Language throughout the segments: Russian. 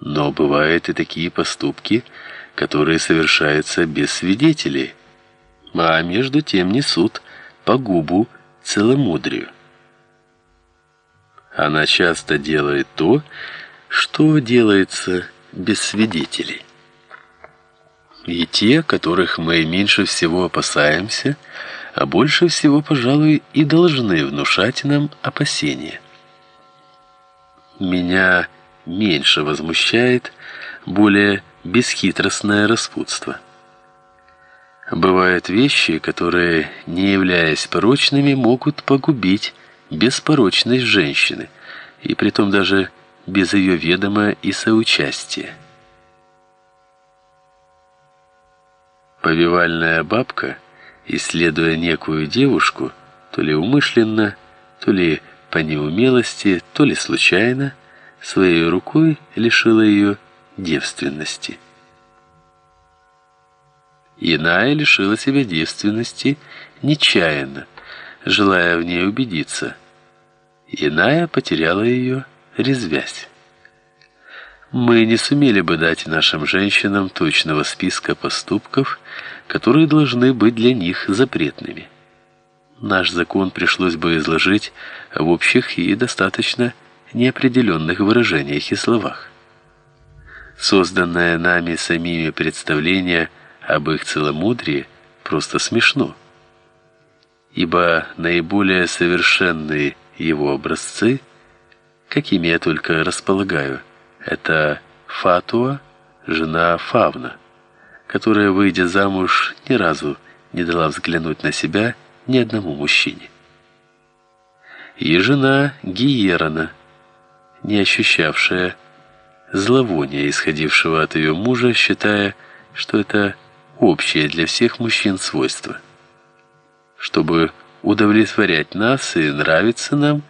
Но бывают и такие поступки, которые совершаются без свидетелей, а между тем несут погубу целомудрию. Она часто делает то, что делается без свидетелей. И те, которых мы меньше всего опасаемся, а больше всего, пожалуй, и должны внушать нам опасения. Меня меньше возмущает более бесхитростное распутство. Бывают вещи, которые, не являясь порочными, могут погубить беспорочность женщины, и притом даже без ее ведома и соучастия. Повивальная бабка, исследуя некую девушку, то ли умышленно, то ли по неумелости, то ли случайно, своей рукой лишила ее девственности. Иная лишила себя девственности нечаянно, желая в ней убедиться. Иная потеряла ее, резвясь. Мы не сумели бы дать нашим женщинам точного списка поступков, которые должны быть для них запретными. Наш закон пришлось бы изложить в общих и достаточно неопределенных выражениях и словах. Созданное нами самими представление об их целомудрии просто смешно. Ибо наиболее совершенные его образцы, какими я только располагаю, это Фатуа, жена Фавна, которая, выйдя замуж, ни разу не дала взглянуть на себя ни одному мужчине. И жена Гиерона, не ощущавшая зловония, исходившего от ее мужа, считая, что это общее для всех мужчин свойство. Чтобы удовлетворять нас и нравиться нам,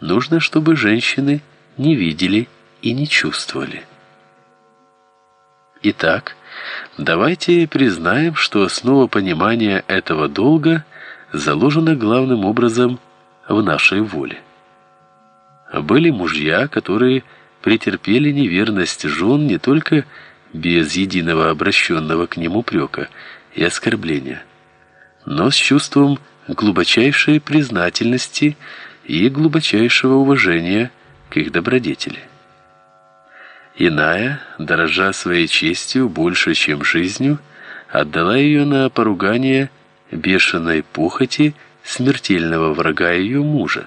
нужно, чтобы женщины не видели и не чувствовали. Итак, давайте признаем, что основа понимания этого долга заложена главным образом в нашей воле. Были мужья, которые претерпели неверность жен не только без единого обращенного к ним упрека и оскорбления, но с чувством глубочайшей признательности и глубочайшего уважения к их добродетели. Иная, дорожа своей честью больше, чем жизнью, отдала ее на поругание бешеной похоти смертельного врага ее мужа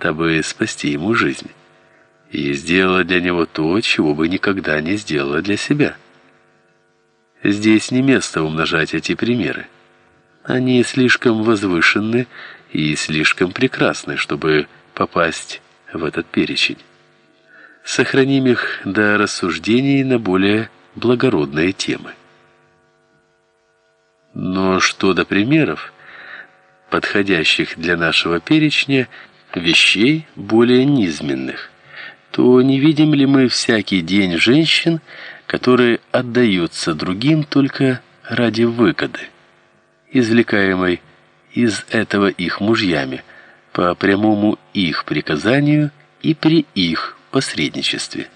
дабы спасти ему жизнь, и сделала для него то, чего бы никогда не сделала для себя. Здесь не место умножать эти примеры. Они слишком возвышенны и слишком прекрасны, чтобы попасть в этот перечень. Сохраним их до рассуждений на более благородные темы. Но что до примеров, подходящих для нашего перечня, вещей более низменных, то не видим ли мы всякий день женщин, которые отдаются другим только ради выгоды, извлекаемой из этого их мужьями по прямому их приказанию и при их посредничестве.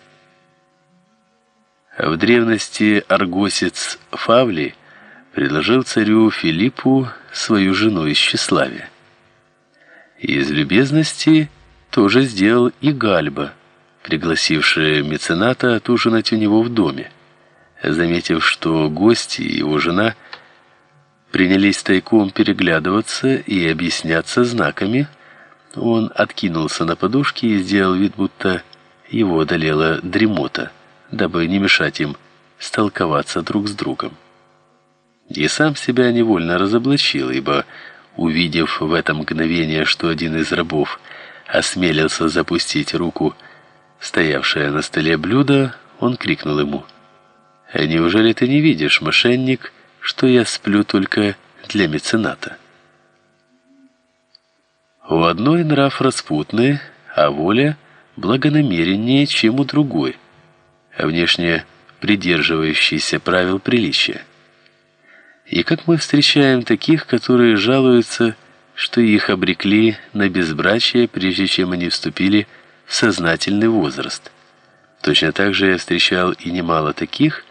В древности аргосец Фавли предложил царю Филиппу свою жену из тщеславия. Из любезности тоже сделал и Гальба, пригласившая мецената отужинать у него в доме. Заметив, что гости и его жена принялись тайком переглядываться и объясняться знаками, он откинулся на подушке и сделал вид, будто его одолела дремота, дабы не мешать им столковаться друг с другом. И сам себя невольно разоблачил, ибо увидев в это мгновение, что один из рабов осмелился запустить руку в стоявшее на столе блюдо, он крикнул ему: "А неужели ты не видишь, мошенник, что я сплю только для мецената?" У одной нрав распутный, а воля благонамереннее, чем у другой, а внешне придерживающийся правил приличия. И как мы встречаем таких, которые жалуются, что их обрекли на безбрачие, прежде чем они вступили в сознательный возраст, Точно так же я встречал и немало таких,